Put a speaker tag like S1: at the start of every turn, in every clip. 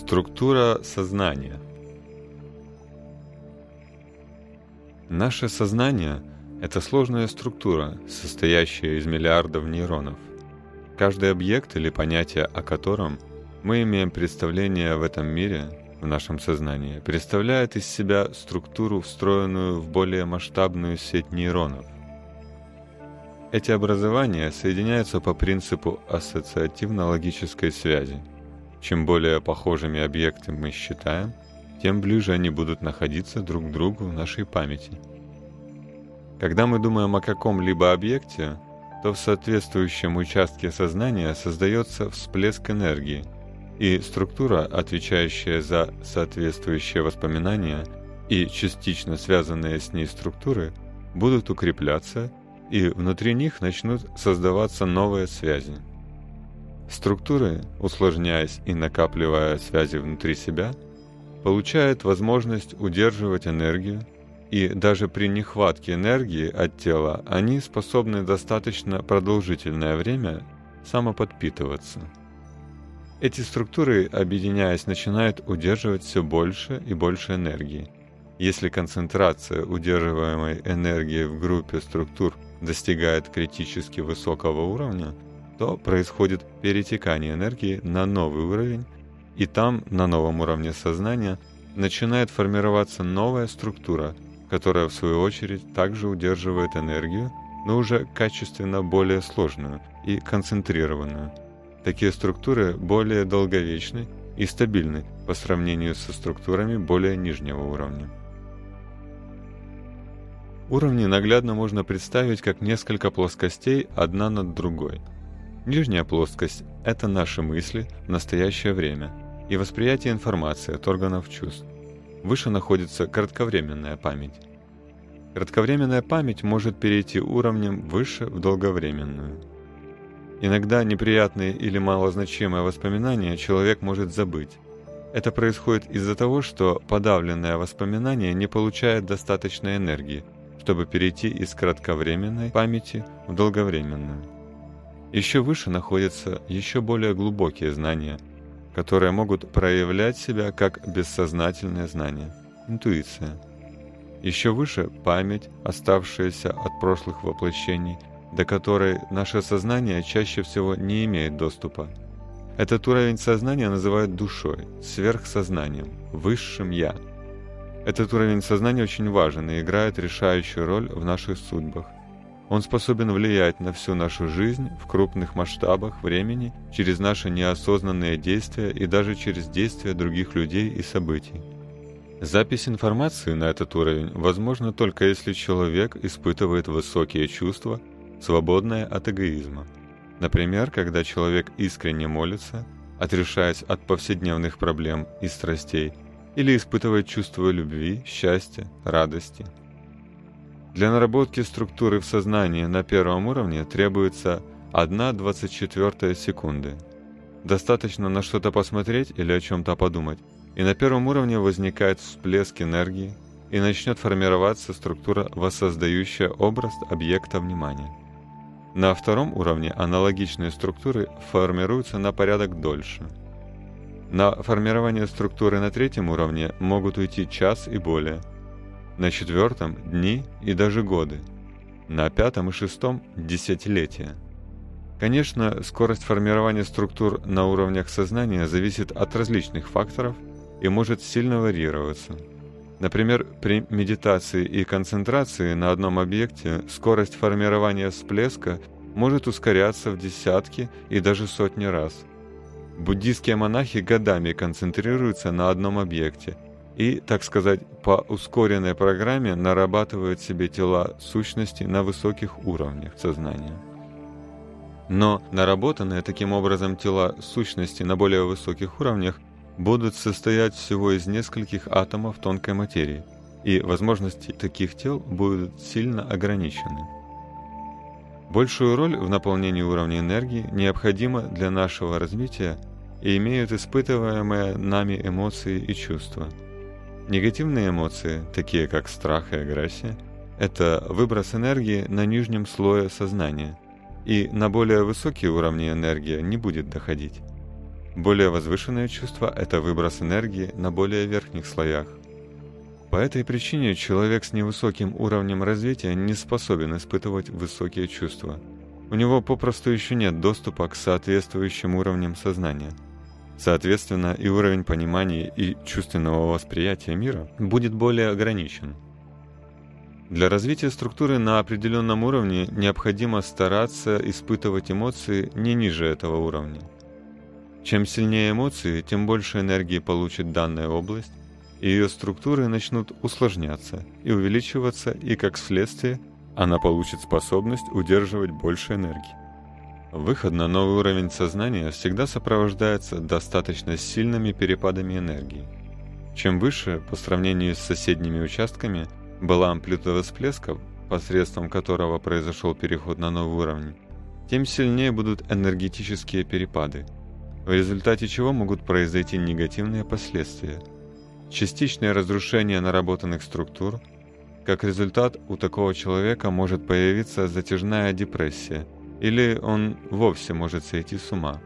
S1: Структура сознания Наше сознание – это сложная структура, состоящая из миллиардов нейронов. Каждый объект или понятие, о котором мы имеем представление в этом мире, в нашем сознании, представляет из себя структуру, встроенную в более масштабную сеть нейронов. Эти образования соединяются по принципу ассоциативно-логической связи. Чем более похожими объекты мы считаем, тем ближе они будут находиться друг к другу в нашей памяти. Когда мы думаем о каком-либо объекте, то в соответствующем участке сознания создается всплеск энергии, и структура, отвечающая за соответствующее воспоминание и частично связанные с ней структуры, будут укрепляться, и внутри них начнут создаваться новые связи. Структуры, усложняясь и накапливая связи внутри себя, получают возможность удерживать энергию, и даже при нехватке энергии от тела они способны достаточно продолжительное время самоподпитываться. Эти структуры, объединяясь, начинают удерживать все больше и больше энергии. Если концентрация удерживаемой энергии в группе структур достигает критически высокого уровня, то происходит перетекание энергии на новый уровень, и там, на новом уровне сознания, начинает формироваться новая структура, которая в свою очередь также удерживает энергию, но уже качественно более сложную и концентрированную – Такие структуры более долговечны и стабильны по сравнению со структурами более нижнего уровня. Уровни наглядно можно представить как несколько плоскостей одна над другой. Нижняя плоскость – это наши мысли в настоящее время и восприятие информации от органов чувств. Выше находится кратковременная память. Кратковременная память может перейти уровнем выше в долговременную. Иногда неприятные или малозначимые воспоминания человек может забыть. Это происходит из-за того, что подавленное воспоминание не получает достаточной энергии, чтобы перейти из кратковременной памяти в долговременную. Еще выше находятся еще более глубокие знания, которые могут проявлять себя как бессознательные знания, интуиция. Еще выше – память, оставшаяся от прошлых воплощений – до которой наше сознание чаще всего не имеет доступа. Этот уровень сознания называют душой, сверхсознанием, высшим «я». Этот уровень сознания очень важен и играет решающую роль в наших судьбах. Он способен влиять на всю нашу жизнь в крупных масштабах времени через наши неосознанные действия и даже через действия других людей и событий. Запись информации на этот уровень возможна только если человек испытывает высокие чувства свободное от эгоизма. Например, когда человек искренне молится, отрешаясь от повседневных проблем и страстей, или испытывает чувство любви, счастья, радости. Для наработки структуры в сознании на первом уровне требуется 1,24 секунды. Достаточно на что-то посмотреть или о чем-то подумать, и на первом уровне возникает всплеск энергии, и начнет формироваться структура, воссоздающая образ объекта внимания. На втором уровне аналогичные структуры формируются на порядок дольше. На формирование структуры на третьем уровне могут уйти час и более. На четвертом – дни и даже годы. На пятом и шестом – десятилетия. Конечно, скорость формирования структур на уровнях сознания зависит от различных факторов и может сильно варьироваться – Например, при медитации и концентрации на одном объекте скорость формирования всплеска может ускоряться в десятки и даже сотни раз. Буддийские монахи годами концентрируются на одном объекте и, так сказать, по ускоренной программе нарабатывают себе тела сущности на высоких уровнях сознания. Но наработанные таким образом тела сущности на более высоких уровнях будут состоять всего из нескольких атомов тонкой материи, и возможности таких тел будут сильно ограничены. Большую роль в наполнении уровня энергии необходимо для нашего развития и имеют испытываемые нами эмоции и чувства. Негативные эмоции, такие как страх и агрессия, это выброс энергии на нижнем слое сознания, и на более высокие уровни энергия не будет доходить. Более возвышенное чувство – это выброс энергии на более верхних слоях. По этой причине человек с невысоким уровнем развития не способен испытывать высокие чувства. У него попросту еще нет доступа к соответствующим уровням сознания. Соответственно, и уровень понимания и чувственного восприятия мира будет более ограничен. Для развития структуры на определенном уровне необходимо стараться испытывать эмоции не ниже этого уровня. Чем сильнее эмоции, тем больше энергии получит данная область, и ее структуры начнут усложняться и увеличиваться, и как следствие она получит способность удерживать больше энергии. Выход на новый уровень сознания всегда сопровождается достаточно сильными перепадами энергии. Чем выше, по сравнению с соседними участками, была амплитуда всплеска, посредством которого произошел переход на новый уровень, тем сильнее будут энергетические перепады, в результате чего могут произойти негативные последствия. Частичное разрушение наработанных структур, как результат у такого человека может появиться затяжная депрессия, или он вовсе может сойти с ума.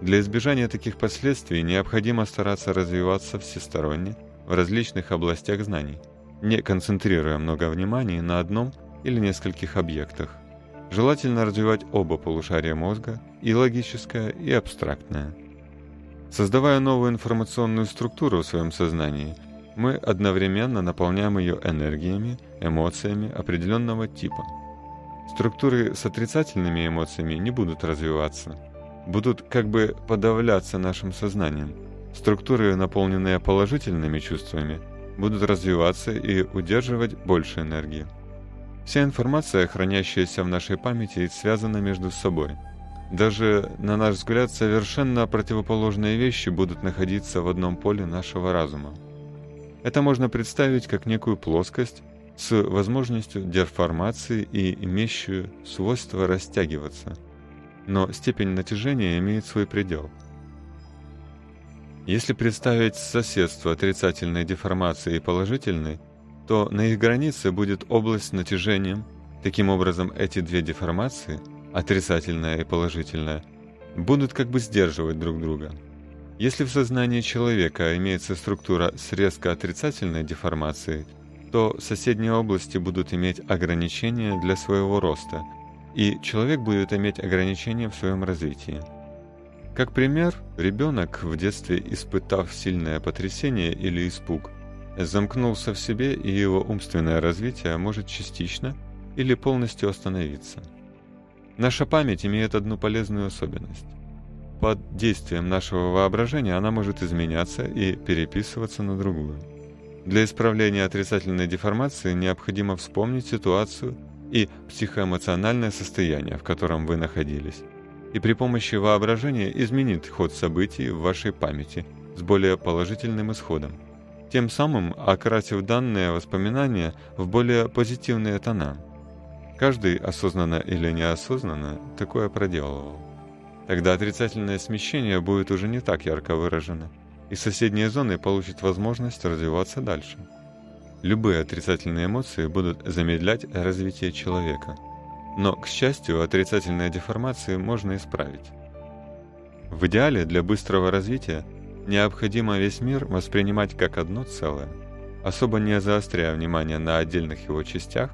S1: Для избежания таких последствий необходимо стараться развиваться всесторонне в различных областях знаний – не концентрируя много внимания на одном или нескольких объектах. Желательно развивать оба полушария мозга, и логическое, и абстрактное. Создавая новую информационную структуру в своем сознании, мы одновременно наполняем ее энергиями, эмоциями определенного типа. Структуры с отрицательными эмоциями не будут развиваться, будут как бы подавляться нашим сознанием. Структуры, наполненные положительными чувствами – будут развиваться и удерживать больше энергии. Вся информация, хранящаяся в нашей памяти, связана между собой. Даже, на наш взгляд, совершенно противоположные вещи будут находиться в одном поле нашего разума. Это можно представить как некую плоскость с возможностью деформации и имеющую свойство растягиваться. Но степень натяжения имеет свой предел – если представить соседство отрицательной деформации и положительной, то на их границе будет область с натяжением. Таким образом, эти две деформации, отрицательная и положительная, будут как бы сдерживать друг друга. Если в сознании человека имеется структура с резко отрицательной деформацией, то соседние области будут иметь ограничения для своего роста, и человек будет иметь ограничения в своем развитии. Как пример, ребенок, в детстве испытав сильное потрясение или испуг, замкнулся в себе, и его умственное развитие может частично или полностью остановиться. Наша память имеет одну полезную особенность. Под действием нашего воображения она может изменяться и переписываться на другую. Для исправления отрицательной деформации необходимо вспомнить ситуацию и психоэмоциональное состояние, в котором вы находились и при помощи воображения изменит ход событий в вашей памяти с более положительным исходом, тем самым окрасив данные воспоминания в более позитивные тона. Каждый, осознанно или неосознанно, такое проделывал. Тогда отрицательное смещение будет уже не так ярко выражено, и соседние зоны получат возможность развиваться дальше. Любые отрицательные эмоции будут замедлять развитие человека – но, к счастью, отрицательные деформации можно исправить. В идеале для быстрого развития необходимо весь мир воспринимать как одно целое, особо не заостряя внимание на отдельных его частях,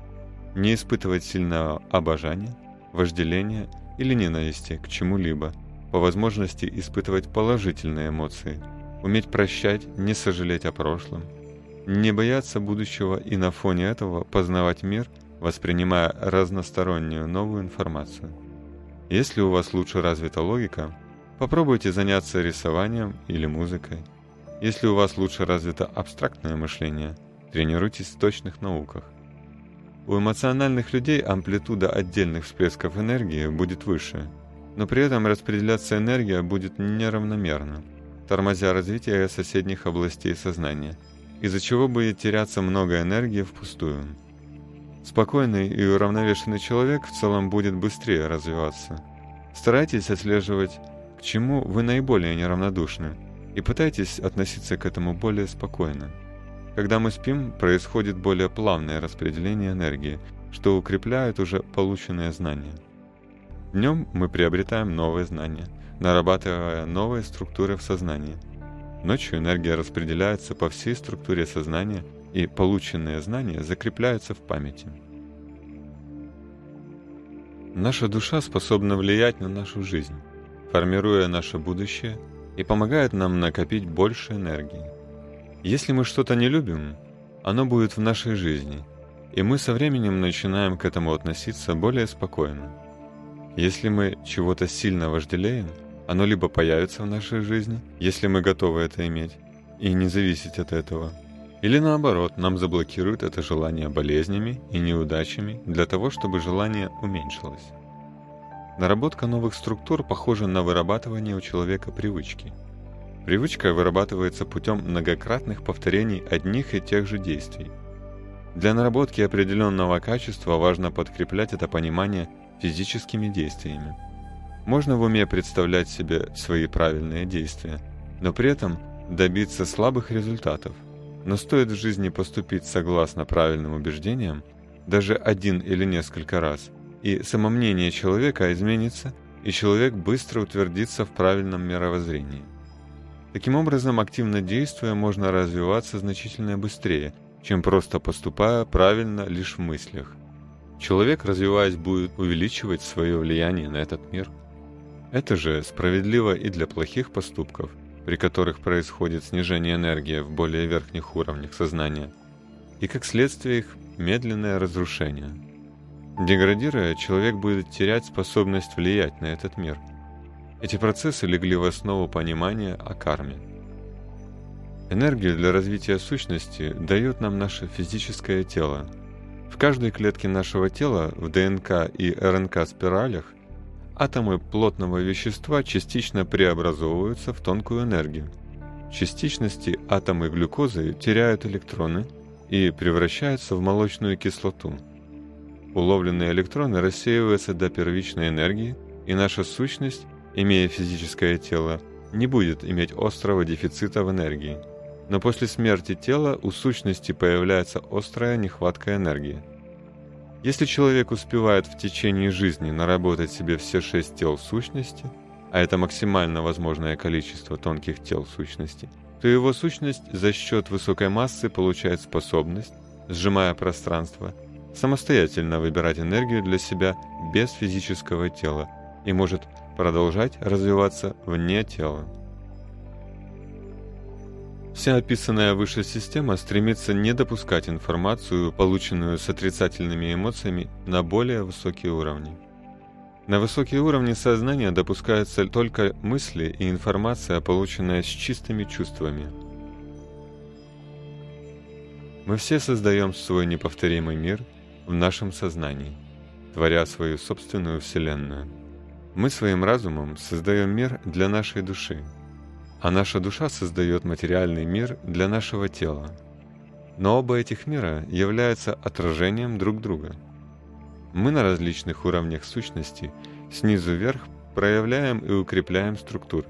S1: не испытывать сильного обожания, вожделения или ненависти к чему-либо, по возможности испытывать положительные эмоции, уметь прощать, не сожалеть о прошлом, не бояться будущего и на фоне этого познавать мир – воспринимая разностороннюю новую информацию. Если у вас лучше развита логика, попробуйте заняться рисованием или музыкой. Если у вас лучше развито абстрактное мышление, тренируйтесь в точных науках. У эмоциональных людей амплитуда отдельных всплесков энергии будет выше, но при этом распределяться энергия будет неравномерно, тормозя развитие соседних областей сознания, из-за чего будет теряться много энергии впустую. Спокойный и уравновешенный человек в целом будет быстрее развиваться. Старайтесь отслеживать, к чему вы наиболее неравнодушны, и пытайтесь относиться к этому более спокойно. Когда мы спим, происходит более плавное распределение энергии, что укрепляет уже полученные знания. Днем мы приобретаем новые знания, нарабатывая новые структуры в сознании. Ночью энергия распределяется по всей структуре сознания, и полученные знания закрепляются в памяти. Наша душа способна влиять на нашу жизнь, формируя наше будущее и помогает нам накопить больше энергии. Если мы что-то не любим, оно будет в нашей жизни, и мы со временем начинаем к этому относиться более спокойно. Если мы чего-то сильно вожделеем, оно либо появится в нашей жизни, если мы готовы это иметь, и не зависеть от этого, или наоборот, нам заблокируют это желание болезнями и неудачами для того, чтобы желание уменьшилось. Наработка новых структур похожа на вырабатывание у человека привычки. Привычка вырабатывается путем многократных повторений одних и тех же действий. Для наработки определенного качества важно подкреплять это понимание физическими действиями. Можно в уме представлять себе свои правильные действия, но при этом добиться слабых результатов – но стоит в жизни поступить согласно правильным убеждениям, даже один или несколько раз, и самомнение человека изменится, и человек быстро утвердится в правильном мировоззрении. Таким образом, активно действуя, можно развиваться значительно быстрее, чем просто поступая правильно лишь в мыслях. Человек, развиваясь, будет увеличивать свое влияние на этот мир. Это же справедливо и для плохих поступков – при которых происходит снижение энергии в более верхних уровнях сознания, и как следствие их медленное разрушение. Деградируя, человек будет терять способность влиять на этот мир. Эти процессы легли в основу понимания о карме. Энергию для развития сущности дает нам наше физическое тело. В каждой клетке нашего тела, в ДНК и РНК-спиралях, атомы плотного вещества частично преобразовываются в тонкую энергию. В частичности атомы глюкозы теряют электроны и превращаются в молочную кислоту. Уловленные электроны рассеиваются до первичной энергии, и наша сущность, имея физическое тело, не будет иметь острого дефицита в энергии. Но после смерти тела у сущности появляется острая нехватка энергии. Если человек успевает в течение жизни наработать себе все шесть тел сущности, а это максимально возможное количество тонких тел сущности, то его сущность за счет высокой массы получает способность, сжимая пространство, самостоятельно выбирать энергию для себя без физического тела и может продолжать развиваться вне тела. Вся описанная выше система стремится не допускать информацию, полученную с отрицательными эмоциями, на более высокие уровни. На высокие уровни сознания допускаются только мысли и информация, полученная с чистыми чувствами. Мы все создаем свой неповторимый мир в нашем сознании, творя свою собственную вселенную. Мы своим разумом создаем мир для нашей души – а наша душа создает материальный мир для нашего тела. Но оба этих мира являются отражением друг друга. Мы на различных уровнях сущности снизу вверх проявляем и укрепляем структуры.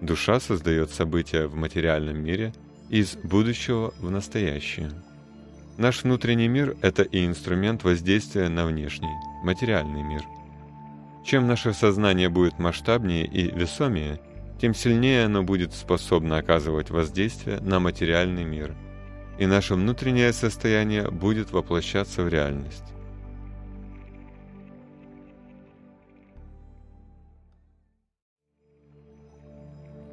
S1: Душа создает события в материальном мире из будущего в настоящее. Наш внутренний мир – это и инструмент воздействия на внешний, материальный мир. Чем наше сознание будет масштабнее и весомее – тем сильнее оно будет способно оказывать воздействие на материальный мир, и наше внутреннее состояние будет воплощаться в реальность.